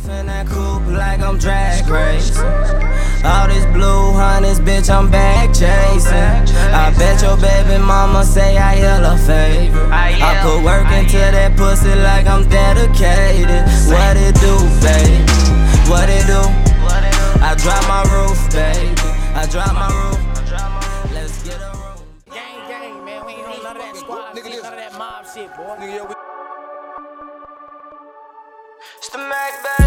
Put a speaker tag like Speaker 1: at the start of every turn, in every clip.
Speaker 1: off in that coupe like I'm drag racing. All this blue hunters, bitch, I'm back chasing. I bet your baby mama say I hella favor. I put work into that pussy like I'm dedicated. What it do, baby? What it do? I drop my roof, baby. I drop my roof. Let's get a room.
Speaker 2: Gang,
Speaker 3: gang, man. We ain't on none of that squad Nigga, shit, listen. none of that mob shit, boy. Nigga, yeah, we
Speaker 1: It's the Mac Batch.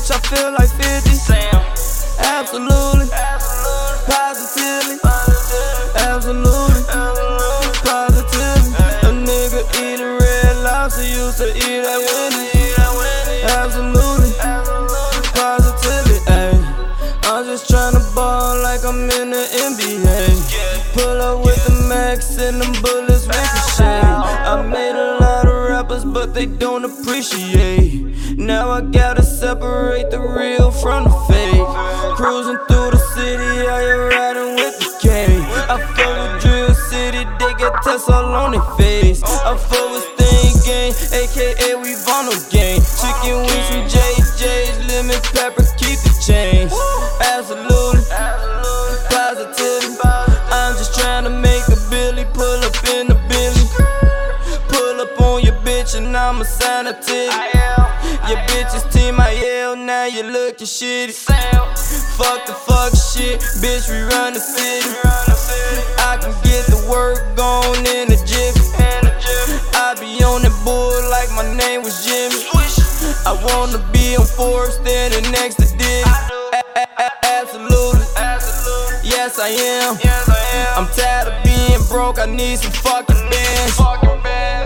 Speaker 1: Bitch. I feel like 50. Absolutely. Positively. Absolutely. Positively. A nigga eating red lobster used to eat that Wendy's. Absolutely. Positively. Ayy. I'm just tryna ball like I'm in the NBA. Pull up with the max and them bullets ricochet. They don't appreciate. Now I gotta separate the real from the fake. Cruising through the city, I am riding with the K. I fuck with Drill City, they get tests all on their face. I fuck with Sting Gang, aka we Vono Gang. Chicken wings from JJ's, lemon pepper, keep the change. Absolutely, bitch and sign a tip. Your bitch's team, I yell, now you lookin' shitty. Fuck the fuck shit, bitch, we run the city. I can get the work gone in a jiffy. I be on that board like my name was Jimmy. I wanna be on Forbes standing next to Diddy. A- a- a- Absolutely, yes I am. I'm tired of being broke, I need some fucking bands.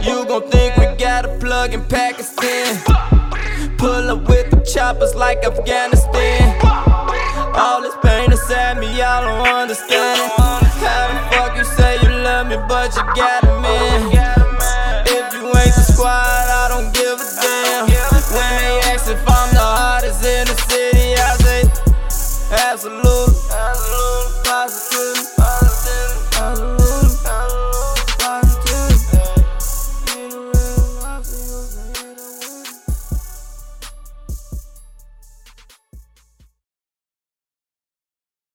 Speaker 1: You gon' think we thug in Pakistan. Pull up with the choppers like Afghanistan. All this pain inside me, I don't understand. How the fuck you say you love me, but you got a man? If you ain't the squad, I don't give a damn. When they ask if I'm the hardest in the city, I say, absolute, absolute, positive.